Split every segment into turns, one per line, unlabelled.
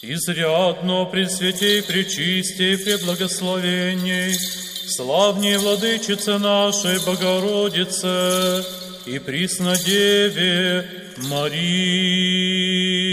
Изрядно пресвятей, пречистей, преблагословенней, славней владычице нашей Богородице и Преснодеве Марии.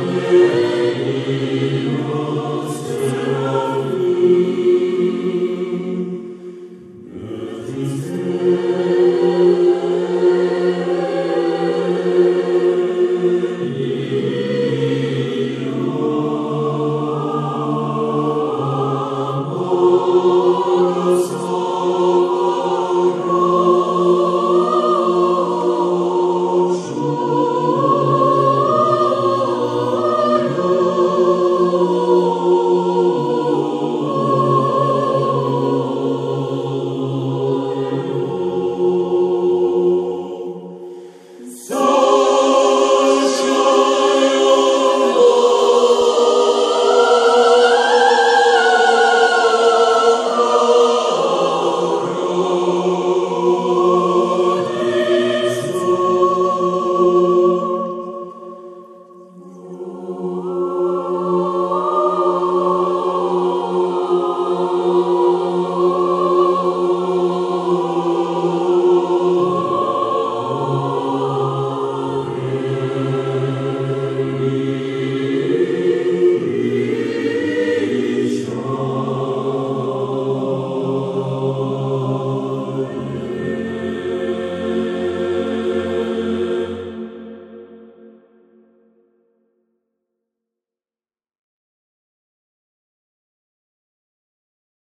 Alleluia.